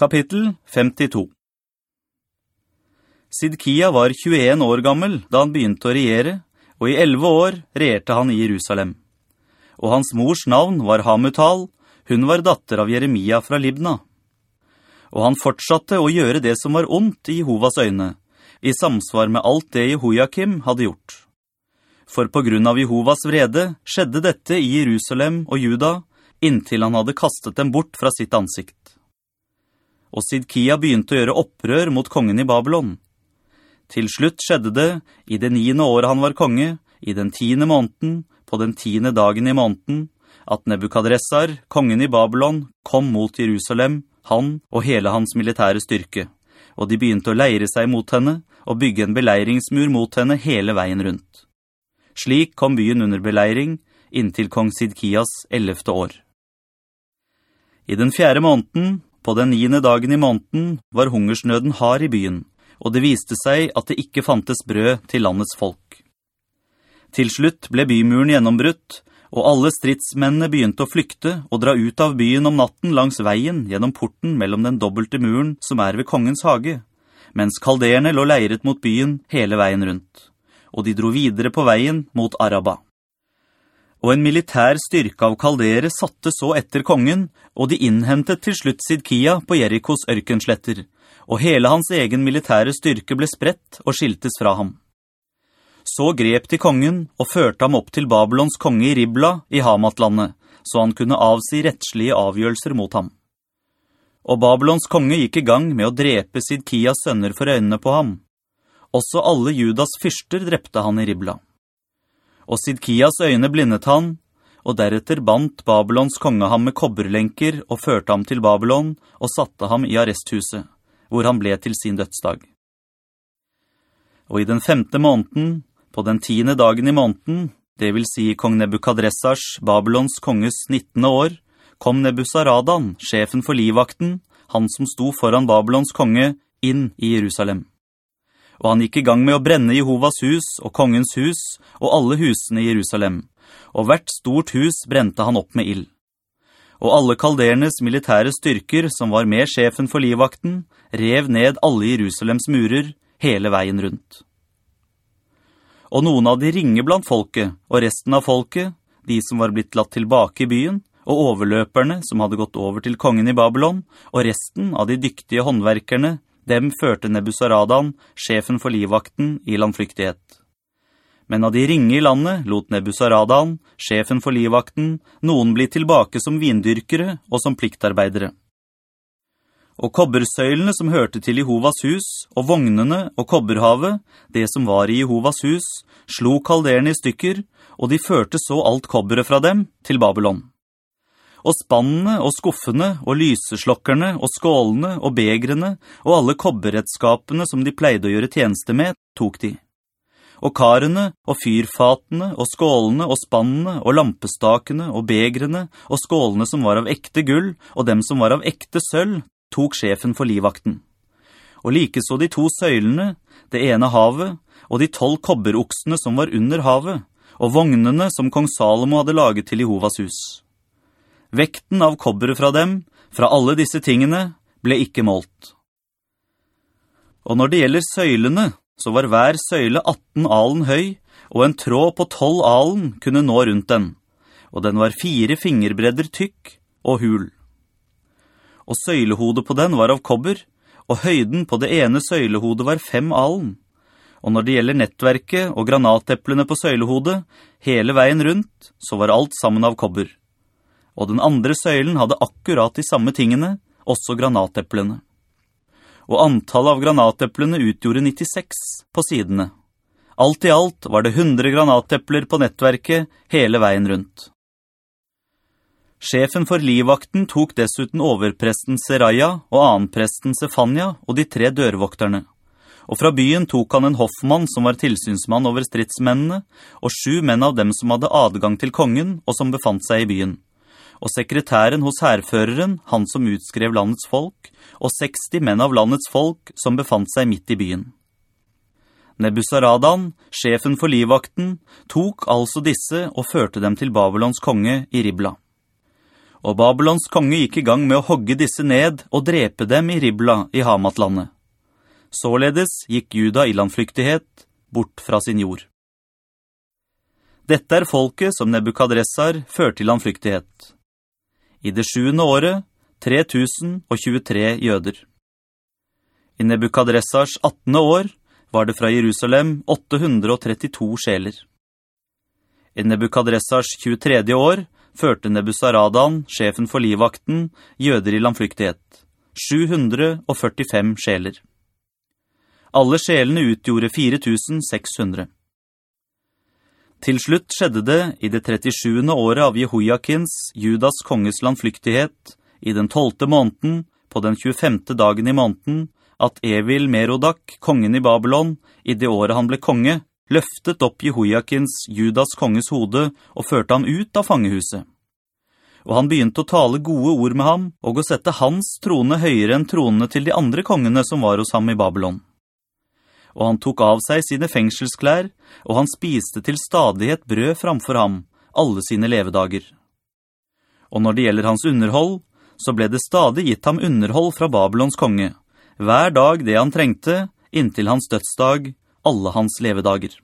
Kapittel 52 Sidkia var 21 år gammel da han begynte å regjere, og i 11 år regjerte han i Jerusalem. Og hans mors navn var Hamutal, hun var datter av Jeremia fra Libna. Og han fortsatte å gjøre det som var ondt i Jehovas øyne, i samsvar med alt det Jehoiakim hadde gjort. For på grunn av Jehovas vrede skjedde dette i Jerusalem og Juda, inntil han hadde kastet dem bort fra sitt ansikt og Sidkia begynte å gjøre opprør mot kongen i Babylon. Til slutt skjedde det, i det niende året han var konge, i den tiende måneden, på den tiende dagen i måneden, at Nebukadressar, kongen i Babylon, kom mot Jerusalem, han og hele hans militære styrke, og de begynte å leire seg mot henne, og bygge en beleiringsmur mot henne hele veien rundt. Slik kom byen under beleiring, inntil kong Sidkias ellevte år. I den fjerde måneden, på den niende dagen i måneden var hungersnøden hard i byen, og det viste seg at det ikke fantes brød til landets folk. Til slutt ble bymuren gjennombrutt, og alle stridsmennene begynte å flykte og dra ut av byen om natten langs veien gjennom porten mellom den dobbelte muren som er ved kongens hage, mens kalderene lå leiret mot byen hele veien rundt, og de dro videre på veien mot Araba og en militær styrke av kaldere satte så etter kongen, og de innhentet til slutt Sidkia på Jerikos ørkensletter, og hele hans egen militære styrke ble spredt og skiltes fra ham. Så grep de kongen og førte ham opp til Babylons konge i Ribla i Hamatlandet, så han kunne avsi rettslige avgjørelser mot ham. Og Babylons konge gikk i gang med å drepe Sidkias sønner for øynene på ham. Også alle Judas fyrster drepte han i Ribla og Sidkias øyne blindet han, og deretter bandt Babylons konge ham med kobberlenker og førte ham til Babylon og satte ham i arresthuset, hvor han ble til sin dødsdag. Og i den femte måneden, på den tiende dagen i måneden, det vil si kong Nebukadressars, Babylons konges 19. år, kom Nebusaradan, sjefen for livvakten, han som sto foran Babylons konge, inn i Jerusalem og han gikk i gang med å brenne Jehovas hus og kongens hus og alle husene i Jerusalem, og hvert stort hus brente han opp med ild. Og alle kaldernes militære styrker som var med sjefen for livvakten, rev ned alle Jerusalems murer hele veien rundt. Og noen av de ringe blant folket, og resten av folket, de som var blitt latt tilbake i byen, og overløperne som hadde gått over til kongen i Babylon, og resten av de dyktige håndverkerne, dem førte Nebusaradan, sjefen for livvakten, i landflyktighet. Men av de ringe i landet lot Nebusaradan, sjefen for livvakten, noen bli tilbake som vindyrkere og som pliktarbeidere. Og kobbersøylene som hørte til Jehovas hus, og vognene og kobberhavet, det som var i Jehovas hus, slo kalderne i stykker, og de førte så alt kobberet fra dem til Babylon og spannene og skuffene og lyseslokkerne og skålene og begrene og alle kobberredskapene som de pleide å gjøre tjeneste med, tok de. Og karene og fyrfatene og skålene og spannene og lampestakene og begrene og skålene som var av ekte gull og dem som var av ekte sølv, tok sjefen for livvakten. Og like så de to søylene, det ene havet, og de tolv kobberoksene som var under havet, og vognene som kong Salomo hadde laget til Jehovas hus. Vekten av kobberet fra dem, fra alle disse tingene, ble ikke målt. Og når det gjelder søylene, så var hver søyle 18 alen høy, og en tråd på 12 alen kunne nå rundt den, og den var fire fingerbredder tykk og hul. Og søylehodet på den var av kobber, og høyden på det ene søylehodet var fem alen. Og når det gjelder nettverket og granateplene på søylehodet, hele veien rundt, så var alt sammen av kobber og den andre søylen hadde akkurat de samme tingene, også granateplene. Og antallet av granateplene utgjorde 96 på sidene. Alt i alt var det 100 granatepler på nettverket hele veien rundt. Sjefen for livvakten tok dessuten overpresten Seraya og annenpresten Sefania og de tre dørvokterne. Og fra byen tok han en hoffmann som var tilsynsmann over stridsmennene, og sju menn av dem som hadde adgang til kongen og som befant seg i byen og sekretæren hos herrføreren, han som utskrev landets folk, og 60 menn av landets folk som befant seg midt i byen. Nebussaradan, sjefen for livvakten, tok altså disse og førte dem til Babylons konge i Ribla. Og Babylons konge gikk i gang med å hogge disse ned og drepe dem i Ribla i Hamatlandet. Således gikk Juda i landflyktighet bort fra sin jord. Dette er folket som Nebukadressar førte i landflyktighet. I det sjuende året 3023 jøder. I Nebukadressars 18. år var det fra Jerusalem 832 sjeler. I Nebukadressars 23. år førte Nebusaradan, sjefen for livvakten, jøder i landflyktighet. 745 sjeler. Alle sjelene utgjorde 4600. Til slutt skjedde det i det 37. året av Jehoiakins, Judas konges landflyktighet, i den 12. måneden, på den 25. dagen i måneden, at Evil Merodak, kongen i Babylon, i det året han ble konge, løftet opp Jehoiakins, Judas konges hode, og førte ham ut av fangehuset. Og han begynte å tale gode ord med ham, og å sette hans trone høyere enn tronene til de andre kongene som var hos ham i Babylon. Og han tok av seg sine fengselsklær, og han spiste til stadighet brød framfor ham, alle sine levedager. Og når det gjelder hans underhold, så ble det stadig gitt ham underhold fra Babylons konge, hver dag det han trengte, inntil hans dødsdag, alle hans levedager.